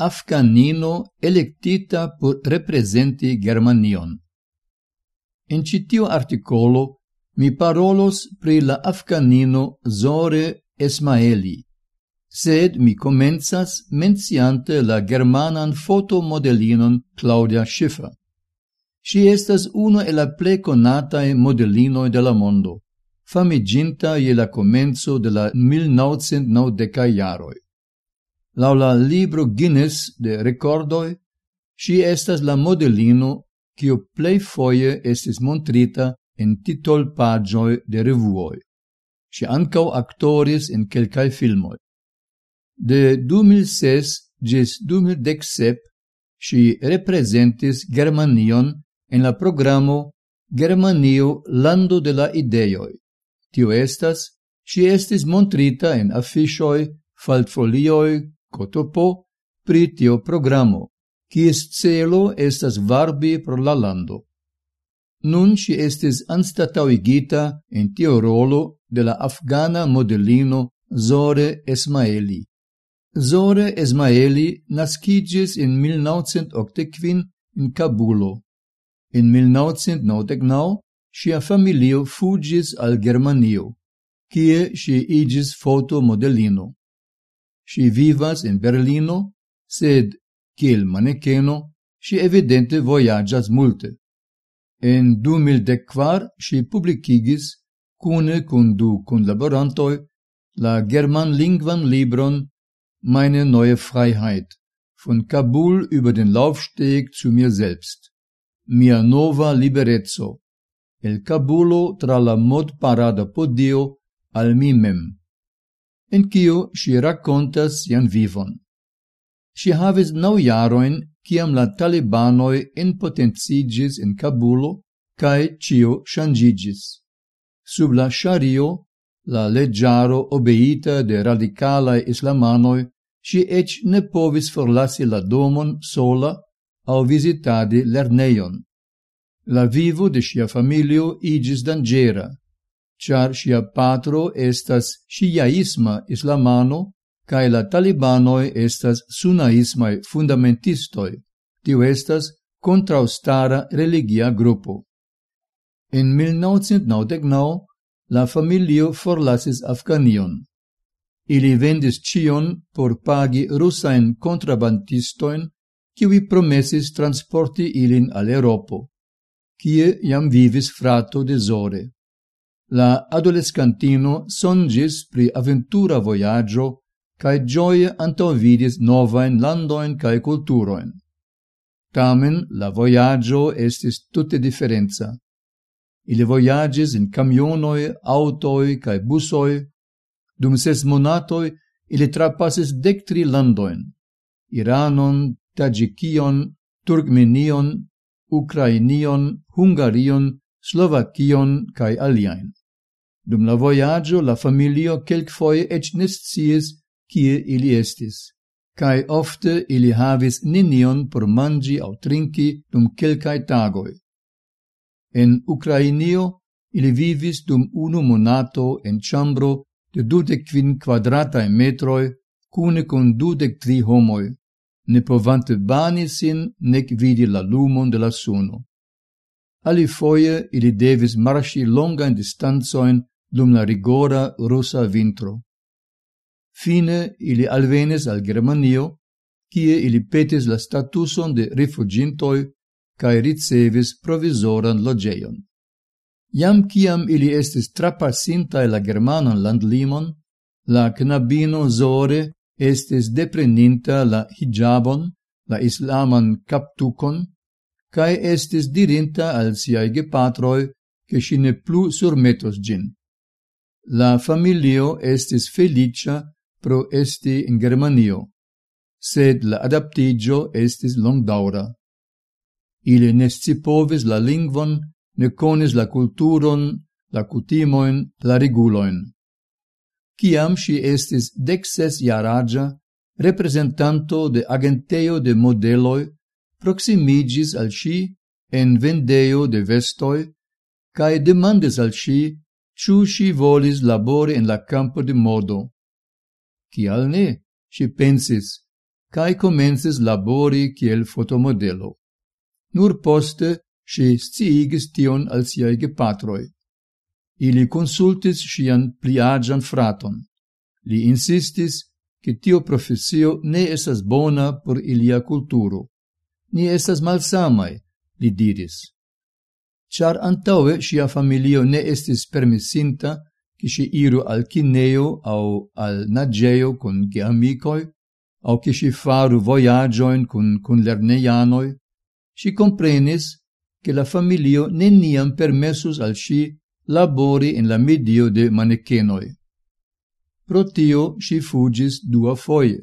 afganino electita por representi Germanion. In citio articolo mi parolos pri la afganino Zore Esmaeli, sed mi comenzas menciante la germanan fotomodelinon Claudia Schiffer. Si estas uno e la ple conatae modelinoi de la mondo, famiginta je la comenzo de la 1990 jaroi lau la libro Guinness de recordoi, si estas la modelino kiu plei foie estis montrita en titolpaĝoj de revuoj. Si ankaŭ aktoris en kelkaj filmoj. De 2006 gis 2017 si representis Germanion en la programo Germanio lando de la ideoj. Tio estas, si estis montrita en afiŝoj, faltfolioj COTOPO pri tio programo, kies celo estas varbi pro la lando. Nun ŝi estis anstataŭigita en tio rolo de la afgana modelino Zore Esmaeli. Zore Esmaeli naskiĝis en 1985 in Kabulo. In 1999 sia familio fugis al Germanio, kie ŝi igis fotomodelino si vivas in Berlino, sed kiel manekeno si evidente voyagas multe. En 2014 si publicigis, cune cun du conlaborantoi, la german lingvan libron Meine neue Freiheit von Kabul über den Laufsteg zu mir selbst. Mia nova liberezzo. El Kabulo tra la mod parada podio al mi mem en cio si racontas sian vivon. Si havis nau jaroin, ciam la talibanoi impotenzigis in Kabulo cae cio shangigis. Sub la shario, la leggiaro obeita de radicalae islamanoi, si ec ne povis forlasi la domon sola au visitadi lerneion. La vivo de sia familio igis dangera, char sia patro estas shiaisma islamano, cae la talibanoi estas sunaismae fundamentistoi. tiu estas contraustara religia gruppo. En 1999 la familio forlasis Afganion. Ili vendis cion por pagi russain contrabantistoin, kiwi promesis transporti ilin al Europo, kie jam vivis frato de Zore la adolescantino songis pri aventura voyaggio cae gioie antovidis novain landoin cae culturoin. Tamen la voyaggio estis tutte differenza. Ili voyagis in camionoi, autoi cae busoi. Dum ses monatoi ili trapassis dectri landoin. Iranon, Tajikion, Turkmenion, Ukrainion, Hungarion, Slovakion cae aliaen. Dum la voyaggio la familio kelkfoje ec nesciis kie ili estis, kaj ofte ili havis ninion por mangi au trinki dum kelkai tagoi. En Ukrainio ili vivis dum unu monato en chambro de dudec quin quadratae metroi cune con dudec tri homoi, ne povante bani sin nek vidi la lumon de la suno. Alifoje ili devis marshi longa in distanzoin dum la rigora rusa vintro. Fine ili alvenes al Germanio, kie ili petis la statuson de rifugintoi cae ricevis provizoran logeion. Iam kiam ili estis trapasintaj la germanan landlimon, la knabino Zore estis depreninta la hijabon, la islaman kaptukon, cae estis dirinta al siae gepatroi che si ne plu surmetos gin. La familio estis felicia pro esti in Germanio, sed la adaptigio estis longdaura. Ili nesci povis la lingvon, ne conis la culturon, la cutimoin, la reguloin. Ciam si estis dexes iaragia, representanto de agenteio de modeloi, proximigis al si en vendeio de vestoi, cae demandis al si ciu si volis labori en la campo de modo. Cial ne, si pensis, cae comences labori kiel fotomodelo. Nur poste si sciigis tion al siai gepatroi. Ili consultis sian pliagian fraton. Li insistis che tio professio ne esas bona por ilia culturo. Ni esas malsamai, li diris char antaue sia familio ne estis permisinta che si iru al kineo au al nageo con geamicoi, au che si faru voyagioin con, con lerneianoi, si comprenis che la familio neniam permessus al si labori in la medio de manekenoi. Pro tio si fugis dua foie,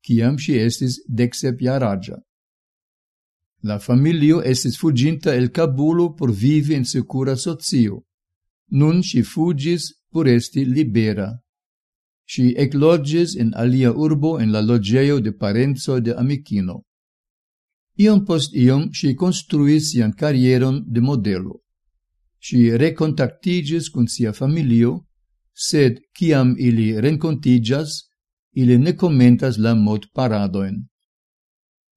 ciam si estis decsep iaragia. La familio estis fuginta el Kabulo por vivi en secura socio. Nun si fugis por esti libera. Si eclogis in alia urbo en la logeo de parenzo de amicino. Iom post iom si construis sian carrieron de modelo. Si recontactigis con sia familio, sed ciam ili rencontigas, ili ne commentas la mod paradoen.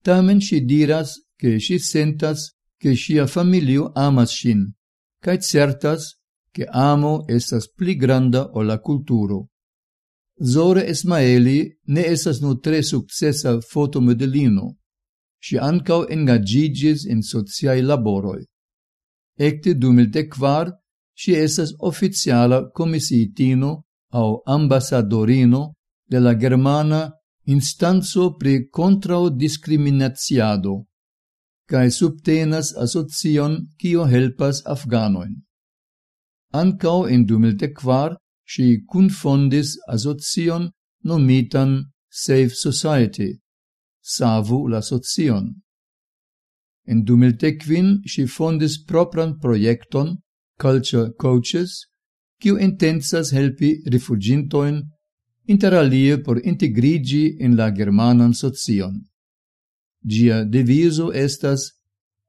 Tamen si diras che si sentas che sia familio amas sin, cae certas che amo estas pli granda o la culturo. Zora Esmaeli ne esas nur tre successa fotomodelino, si ancau engagigis in sociai laboroi. Ecte 2004 si esas oficiala comisiitino au ambasadorino de la germana instanzo pri contrao discriminaziado cae subtenas asocion cio helpas afganoin. Ancao in 2004 si confondis asocion nomitan Save Society, Savu la Socion. In 2005 si fondis propran projekton Culture Coaches, kiu intensas helpi rifugintoin interalie por integrigi in la germanan socion. Gia deviso estas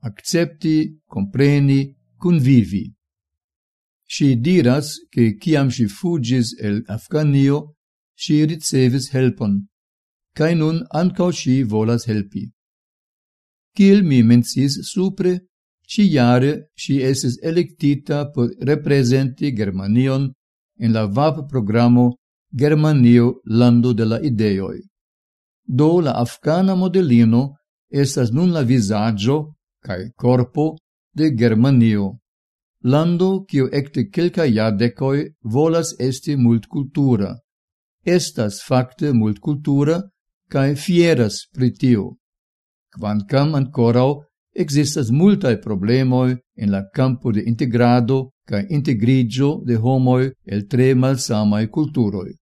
accepti, compreni, convivi. Si diras che ciam si fugis el Afganio, si ricevis helpon, cae nun ancao si volas helpi. Ciel mi mencis supre, ci iare si eses electita por representi Germanion en la VAP programo Germanio lando de la ideoi. Do la afgana modelino estas nun la visaggio cae corpo de Germanio, lando quio ecte quelca iadecoi, volas esti multcultura. Estas facte multcultura cae fieras pritio. Quancam ancorau existas multae problemoi en la campo de integrado cae integrigio de homoi el tre malsamai culturoi.